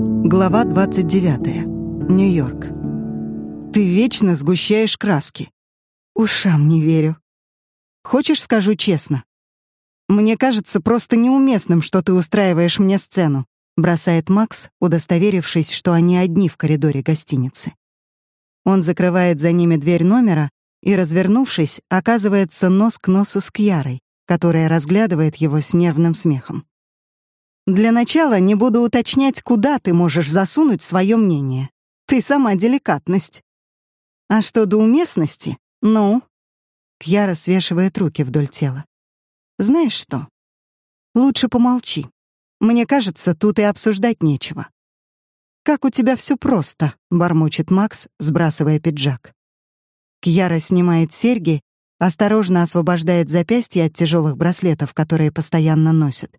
Глава 29. Нью-Йорк. Ты вечно сгущаешь краски. Ушам не верю. Хочешь, скажу честно? Мне кажется просто неуместным, что ты устраиваешь мне сцену, бросает Макс, удостоверившись, что они одни в коридоре гостиницы. Он закрывает за ними дверь номера и, развернувшись, оказывается нос к носу с Кьярой, которая разглядывает его с нервным смехом. Для начала не буду уточнять, куда ты можешь засунуть свое мнение. Ты сама деликатность. А что до уместности? Ну? Кьяра свешивает руки вдоль тела. Знаешь что? Лучше помолчи. Мне кажется, тут и обсуждать нечего. Как у тебя все просто, бормочет Макс, сбрасывая пиджак. Кьяра снимает серьги, осторожно освобождает запястья от тяжелых браслетов, которые постоянно носит,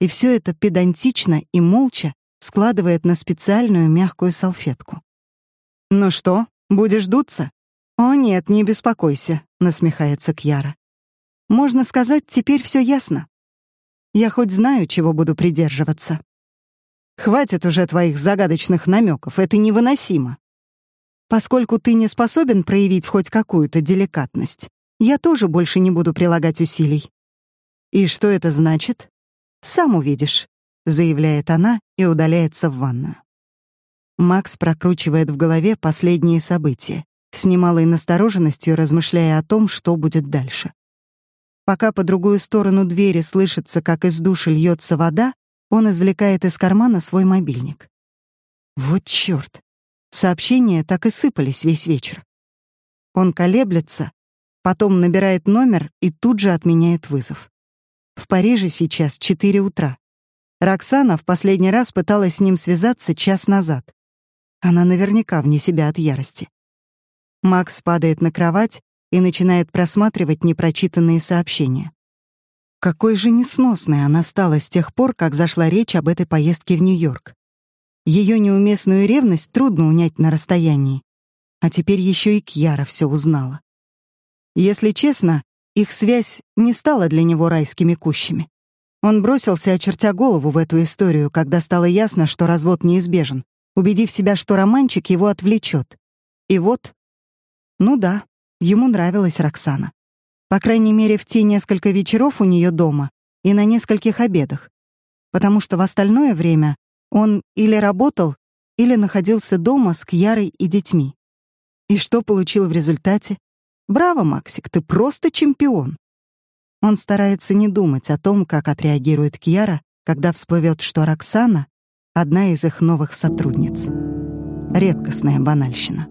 и все это педантично и молча складывает на специальную мягкую салфетку. «Ну что, будешь дуться?» «О нет, не беспокойся», — насмехается Кьяра. «Можно сказать, теперь все ясно. Я хоть знаю, чего буду придерживаться». «Хватит уже твоих загадочных намеков, это невыносимо. Поскольку ты не способен проявить хоть какую-то деликатность, я тоже больше не буду прилагать усилий». «И что это значит?» «Сам увидишь», — заявляет она и удаляется в ванную. Макс прокручивает в голове последние события, с немалой настороженностью размышляя о том, что будет дальше. Пока по другую сторону двери слышится, как из души льется вода, он извлекает из кармана свой мобильник. Вот чёрт! Сообщения так и сыпались весь вечер. Он колеблется, потом набирает номер и тут же отменяет вызов. В Париже сейчас 4 утра. Роксана в последний раз пыталась с ним связаться час назад. Она наверняка вне себя от ярости. Макс падает на кровать и начинает просматривать непрочитанные сообщения. Какой же несносной она стала с тех пор, как зашла речь об этой поездке в Нью-Йорк. Ее неуместную ревность трудно унять на расстоянии. А теперь еще и Кьяра все узнала. Если честно, их связь не стала для него райскими кущами. Он бросился, очертя голову в эту историю, когда стало ясно, что развод неизбежен, убедив себя, что романчик его отвлечет. И вот... Ну да, ему нравилась Роксана. По крайней мере, в те несколько вечеров у нее дома и на нескольких обедах. Потому что в остальное время он или работал, или находился дома с Кьярой и детьми. И что получил в результате? Браво, Максик, ты просто чемпион. Он старается не думать о том, как отреагирует Кьяра, когда всплывет, что Роксана — одна из их новых сотрудниц. Редкостная банальщина.